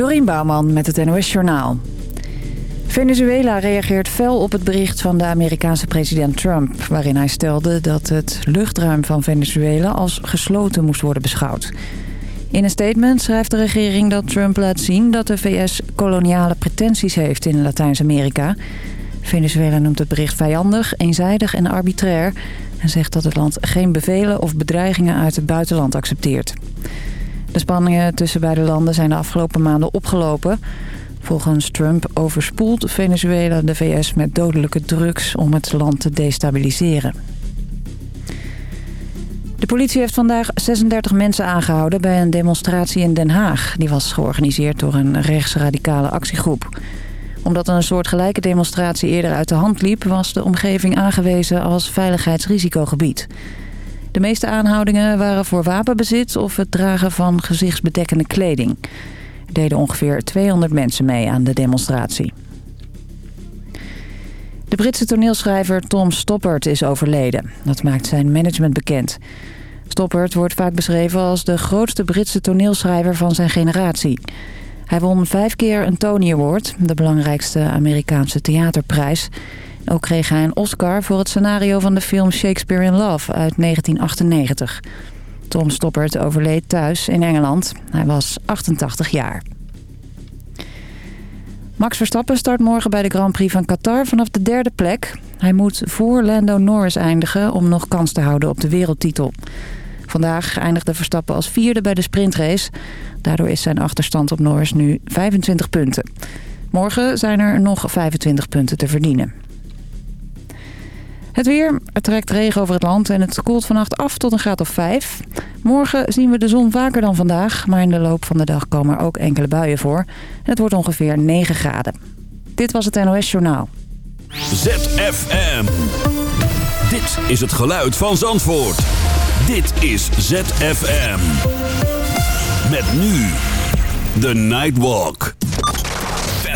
Dorien Bouwman met het NOS Journaal. Venezuela reageert fel op het bericht van de Amerikaanse president Trump... waarin hij stelde dat het luchtruim van Venezuela als gesloten moest worden beschouwd. In een statement schrijft de regering dat Trump laat zien dat de VS koloniale pretenties heeft in Latijns-Amerika. Venezuela noemt het bericht vijandig, eenzijdig en arbitrair... en zegt dat het land geen bevelen of bedreigingen uit het buitenland accepteert. De spanningen tussen beide landen zijn de afgelopen maanden opgelopen. Volgens Trump overspoelt Venezuela de VS met dodelijke drugs om het land te destabiliseren. De politie heeft vandaag 36 mensen aangehouden bij een demonstratie in Den Haag. Die was georganiseerd door een rechtsradicale actiegroep. Omdat een soortgelijke demonstratie eerder uit de hand liep... was de omgeving aangewezen als veiligheidsrisicogebied. De meeste aanhoudingen waren voor wapenbezit of het dragen van gezichtsbedekkende kleding. Er deden ongeveer 200 mensen mee aan de demonstratie. De Britse toneelschrijver Tom Stoppard is overleden. Dat maakt zijn management bekend. Stoppard wordt vaak beschreven als de grootste Britse toneelschrijver van zijn generatie. Hij won vijf keer een Tony Award, de belangrijkste Amerikaanse theaterprijs... Ook kreeg hij een Oscar voor het scenario van de film Shakespeare in Love uit 1998. Tom Stoppard overleed thuis in Engeland. Hij was 88 jaar. Max Verstappen start morgen bij de Grand Prix van Qatar vanaf de derde plek. Hij moet voor Lando Norris eindigen om nog kans te houden op de wereldtitel. Vandaag eindigde Verstappen als vierde bij de sprintrace. Daardoor is zijn achterstand op Norris nu 25 punten. Morgen zijn er nog 25 punten te verdienen. Het weer, er trekt regen over het land en het koelt vannacht af tot een graad of 5. Morgen zien we de zon vaker dan vandaag, maar in de loop van de dag komen er ook enkele buien voor. Het wordt ongeveer 9 graden. Dit was het NOS Journaal. ZFM. Dit is het geluid van Zandvoort. Dit is ZFM. Met nu de Nightwalk.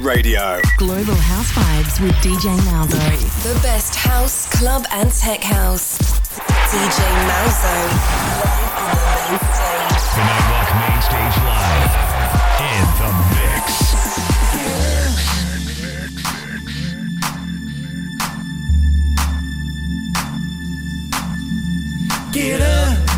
Radio. Global House Vibes with DJ Malzo. The best house, club, and tech house. DJ Malzo. Live on the main stage. The Nightwalk Main Stage Live. In the mix. Get up.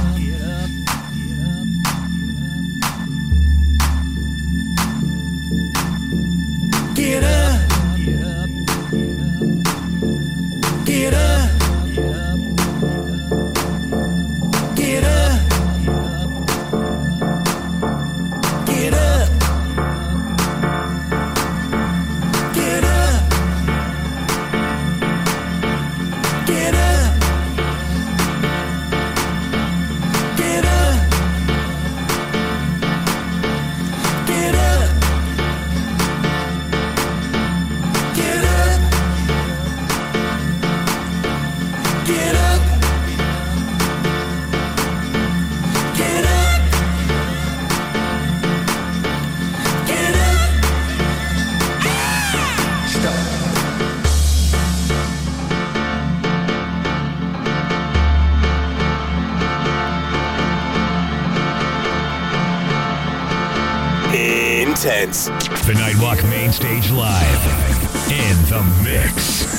Intense. The Nightwalk Main Stage Live. In the mix.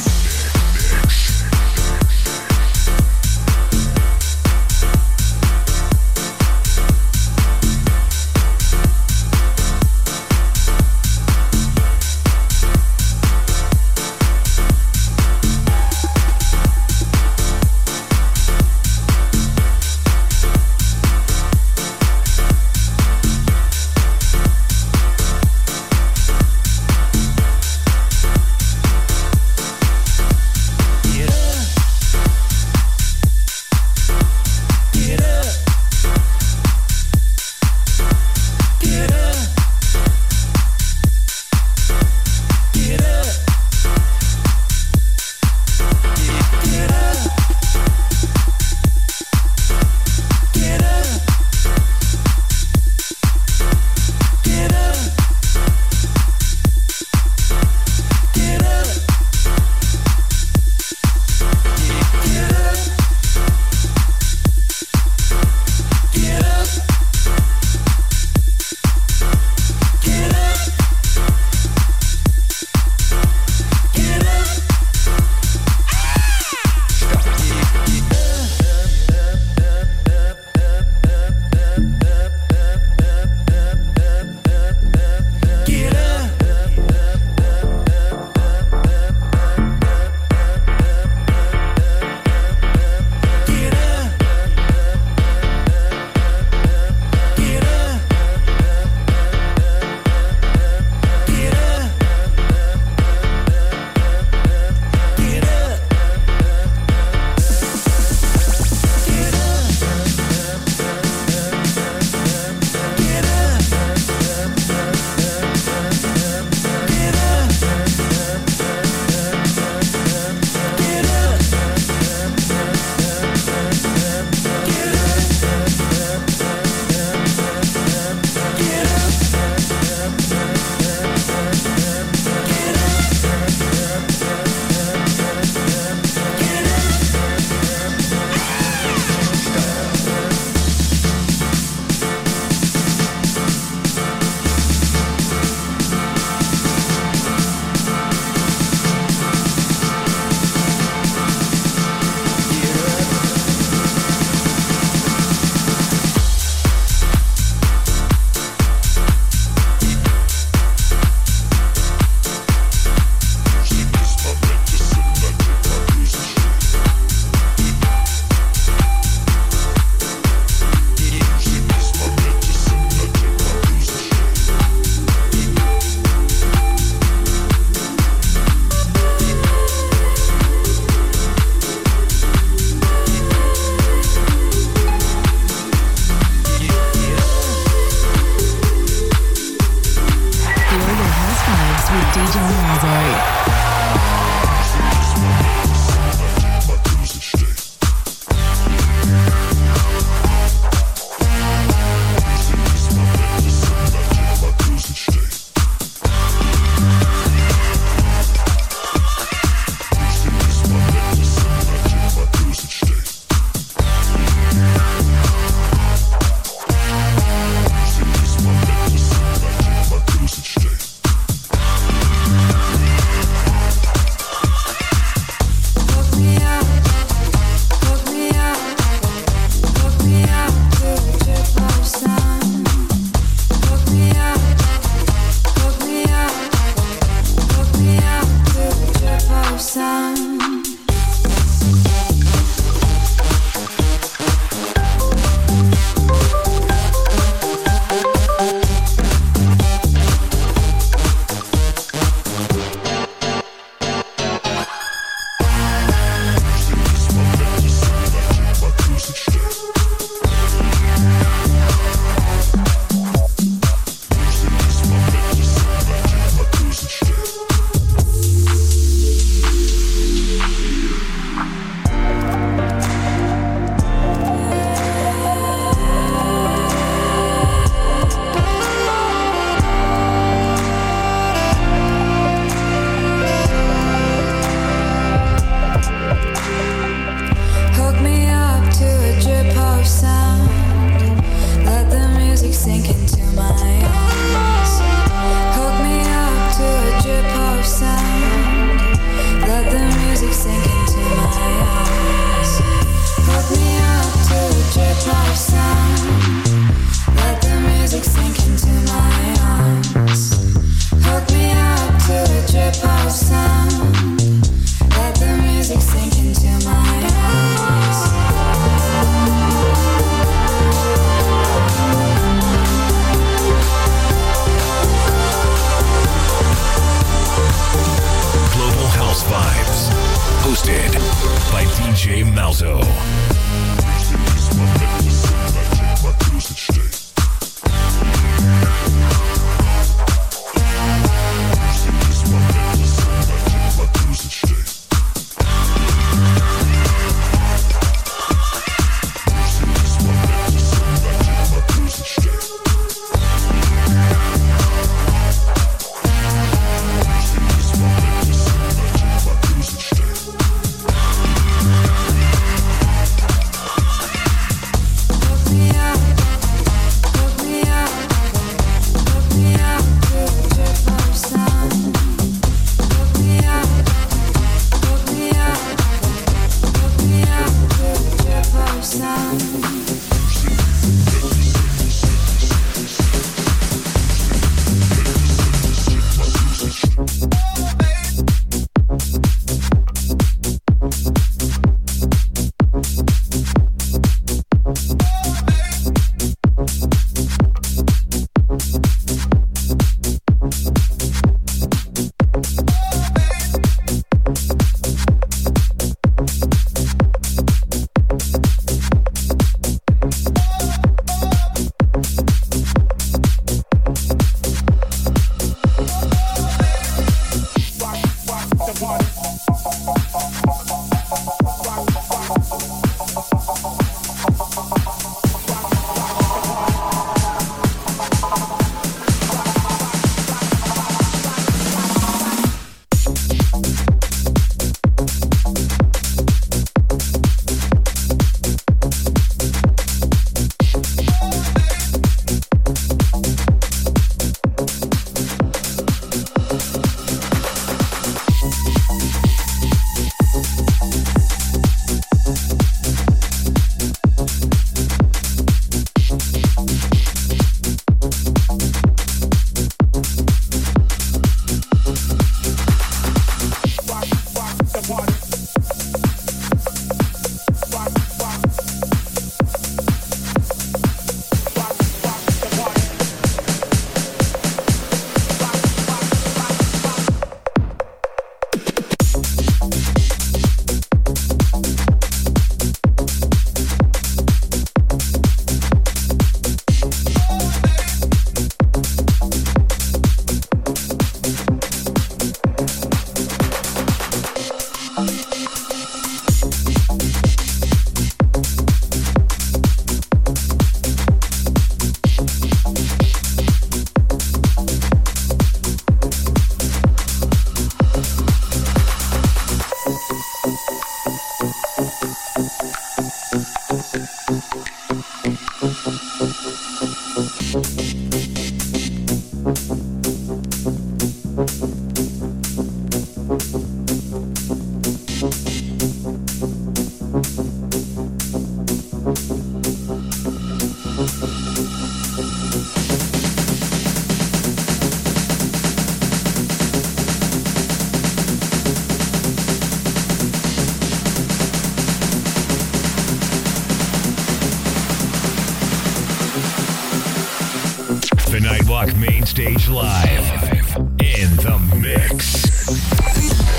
Live. In the mix.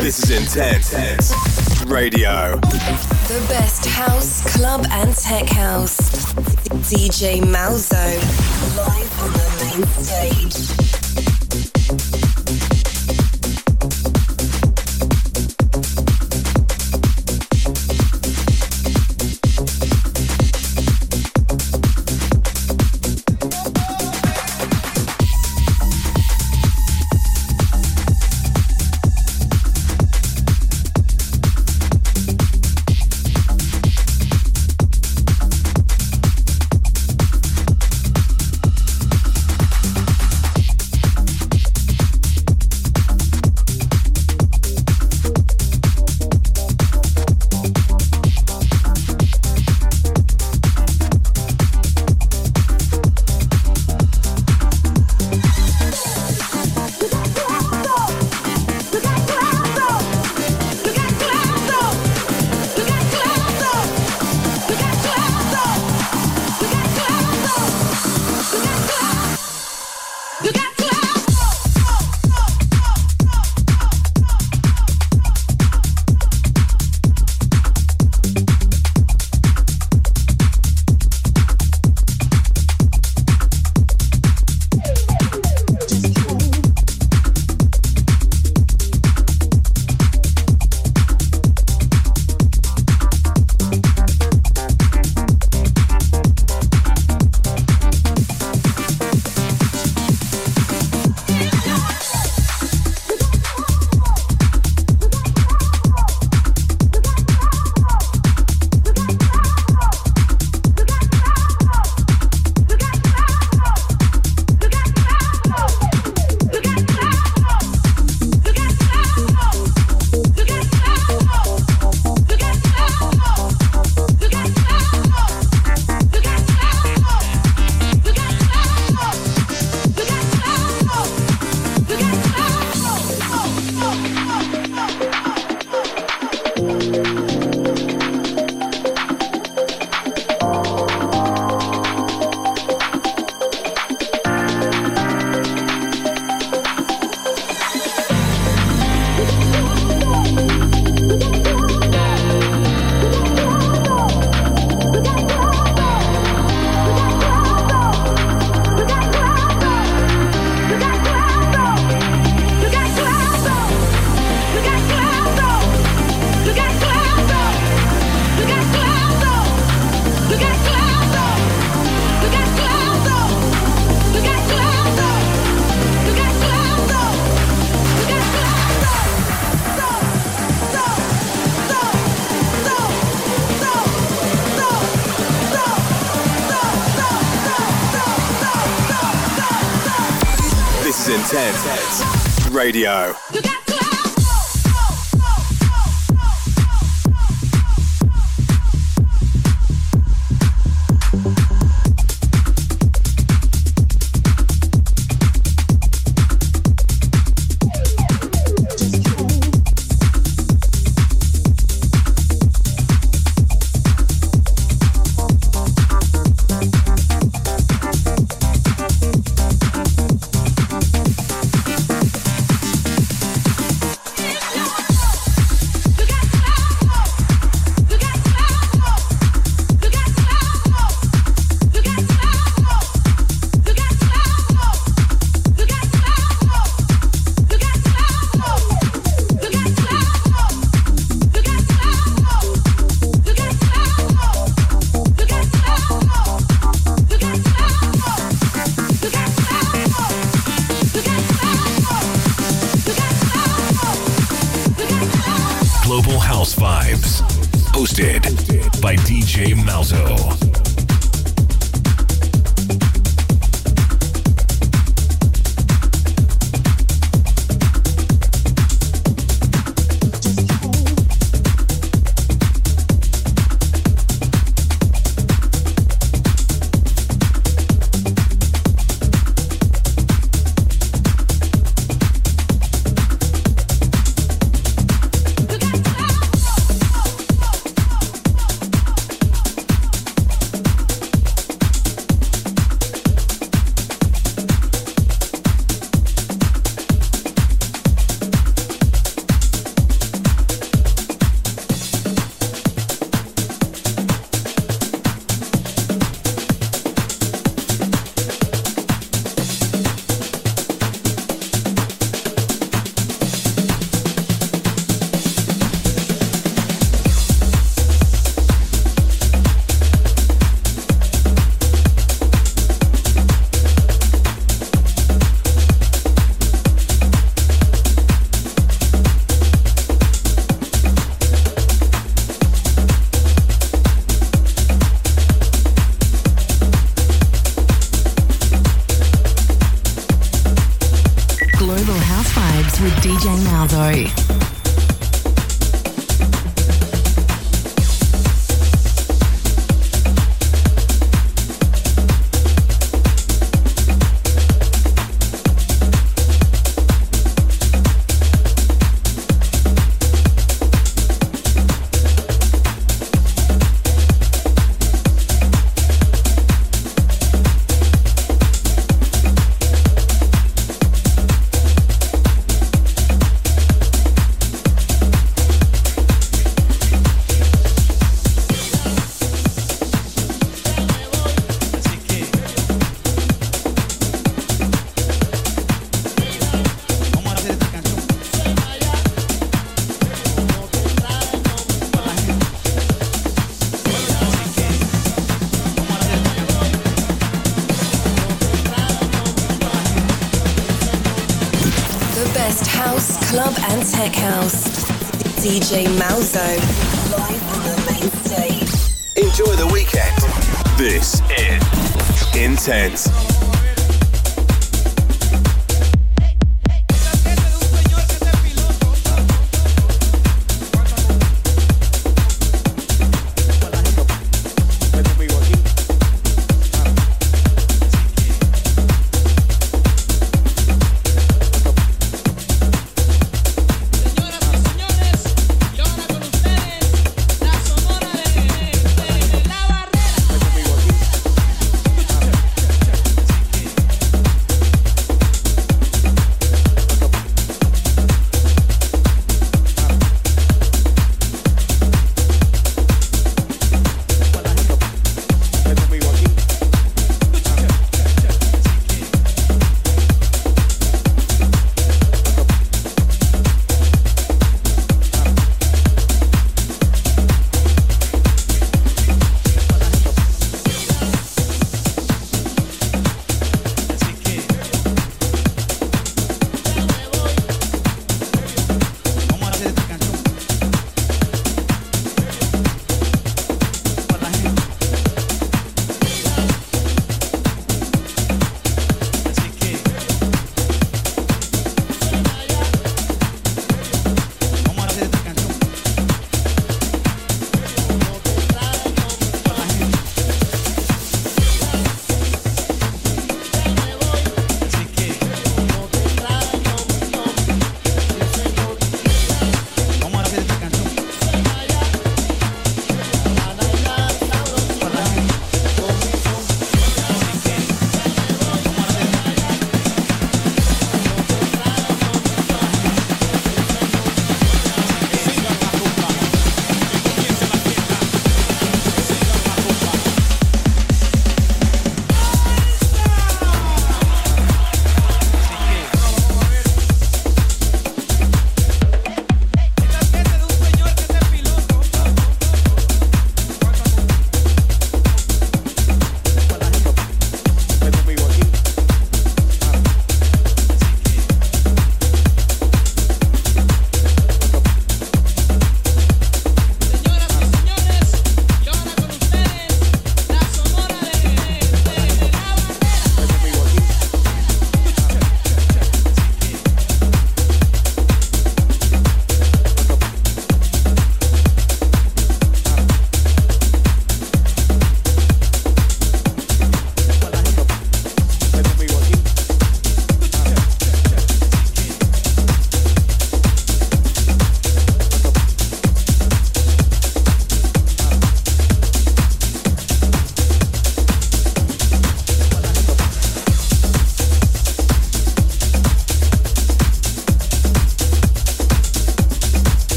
This is Intense Radio. The best house, club, and tech house. DJ Malzo. Live on the main stage. Radio.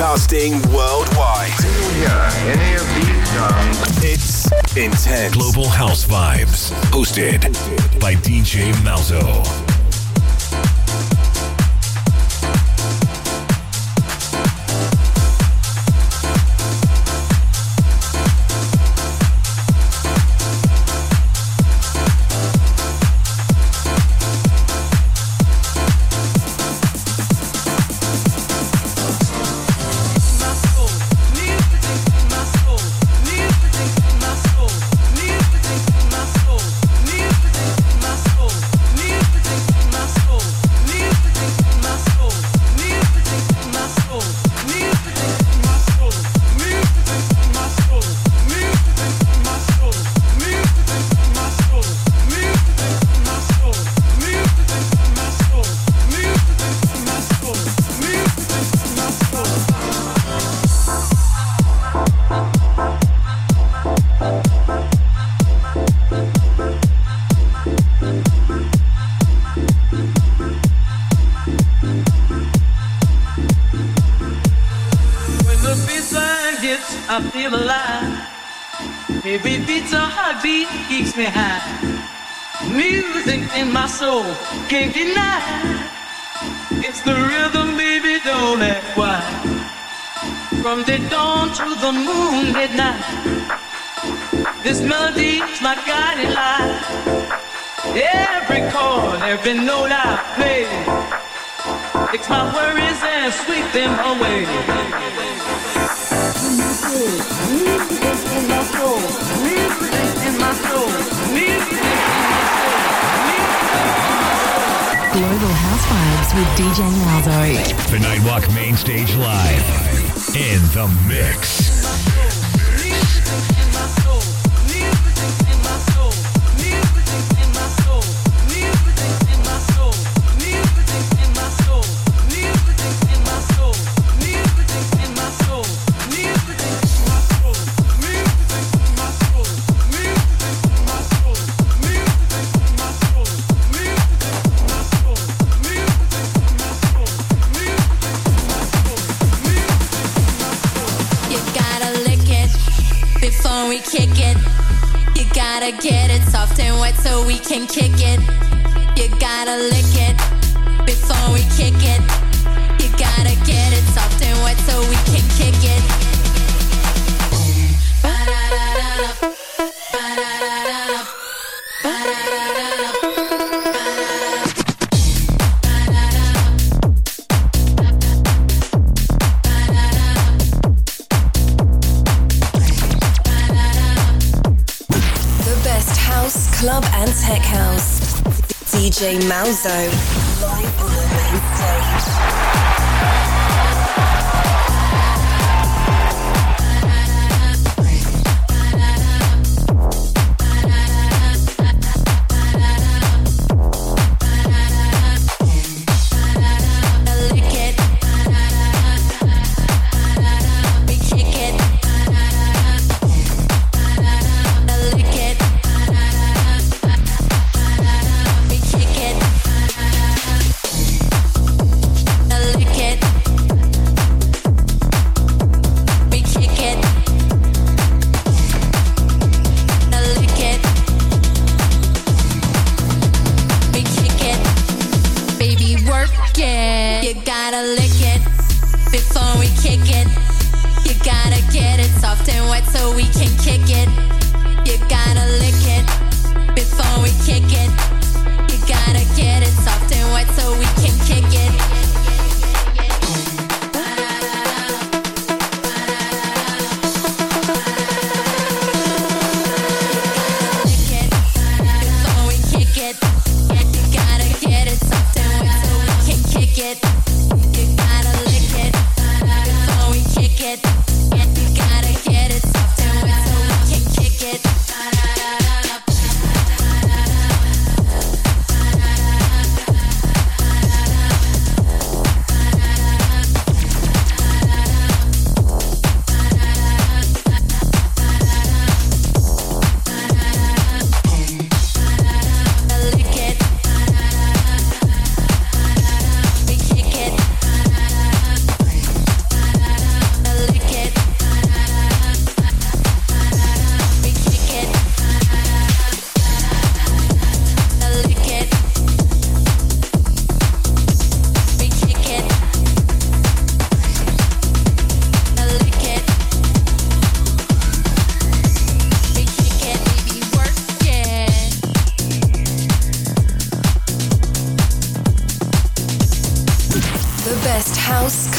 Broadcasting worldwide. hear any of these sounds? It's Intense. Global House Vibes. Hosted by DJ Malzo. From the dawn to the moon at night. This melody's my guiding light. Every chord, every note I play. Takes my worries and sweep them away. Music in my soul, music in my soul, music Global House Vibes with DJ Malzo. The Nightwalk Main Stage Live. In the mix. Gotta get it soft and wet so we can kick it. You gotta lick it before we kick it. You gotta get it soft and wet so we can kick it. The DJ Malzo.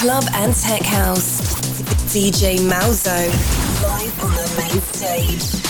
Club and tech house. DJ Malzo, live on the main stage.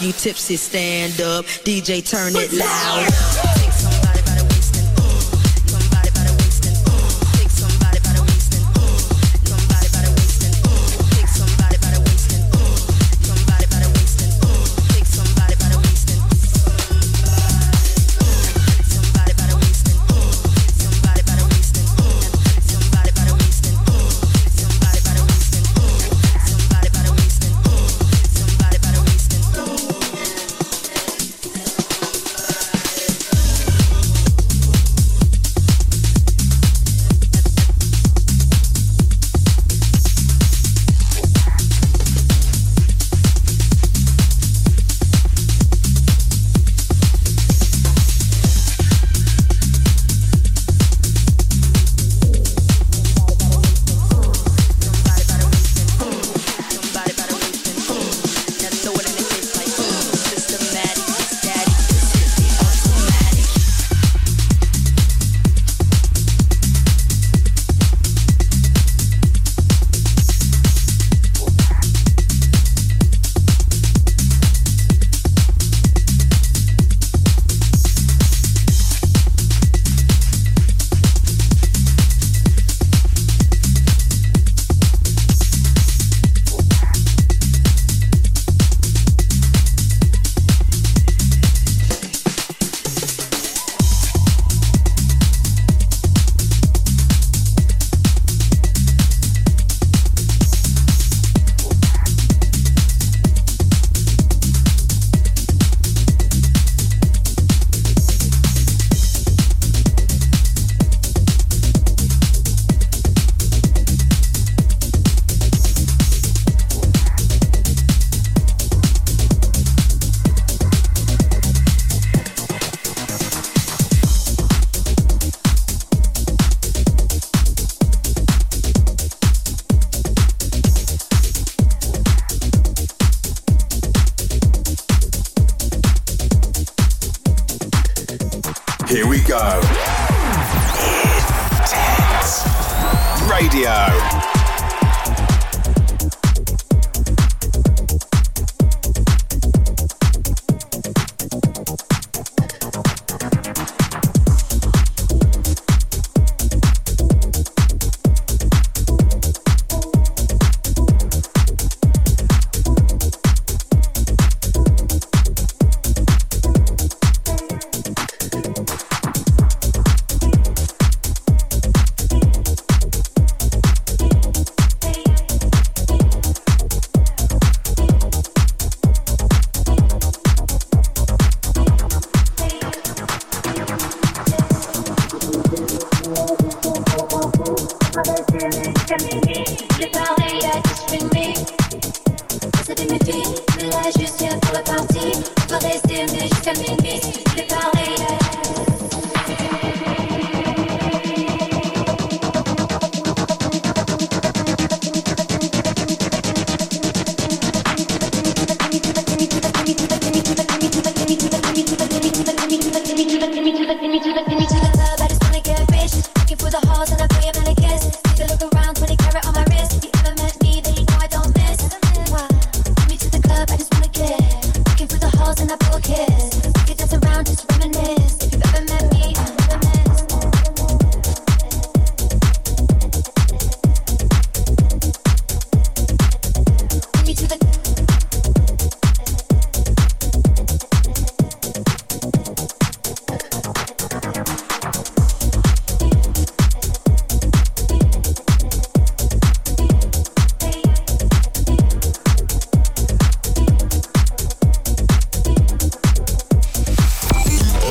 You tipsy, stand up. DJ, turn it loud.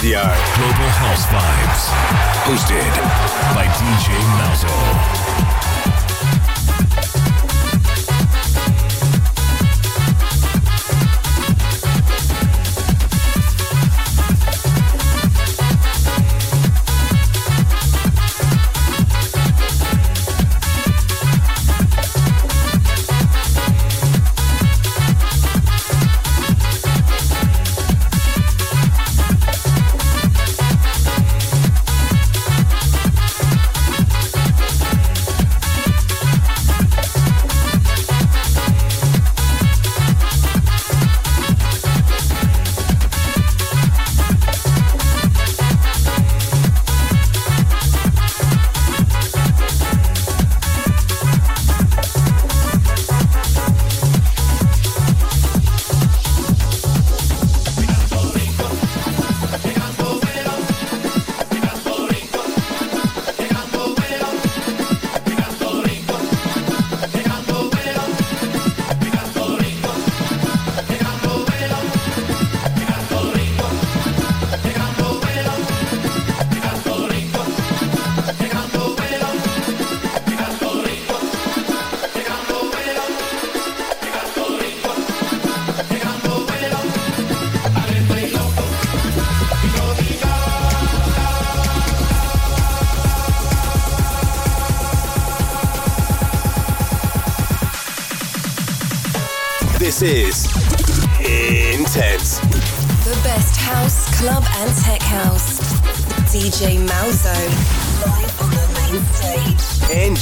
Global House Vibes. Hosted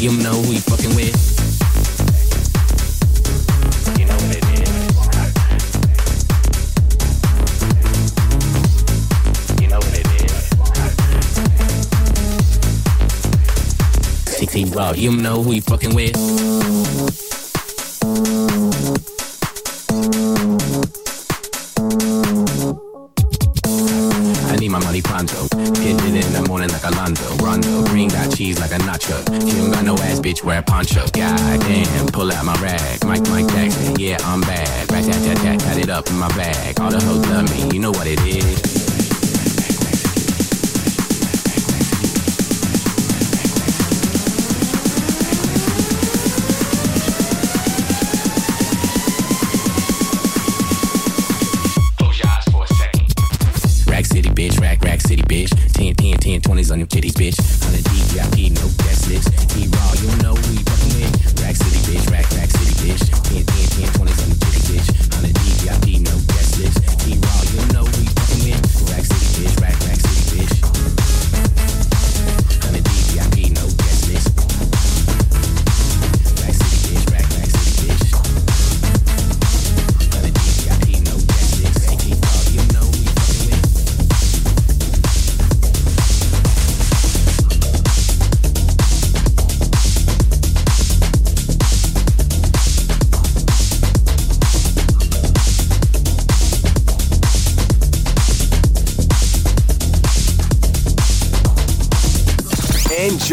You know who you fucking with. Well, you know who you fucking with. man.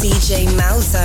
DJ Malzo.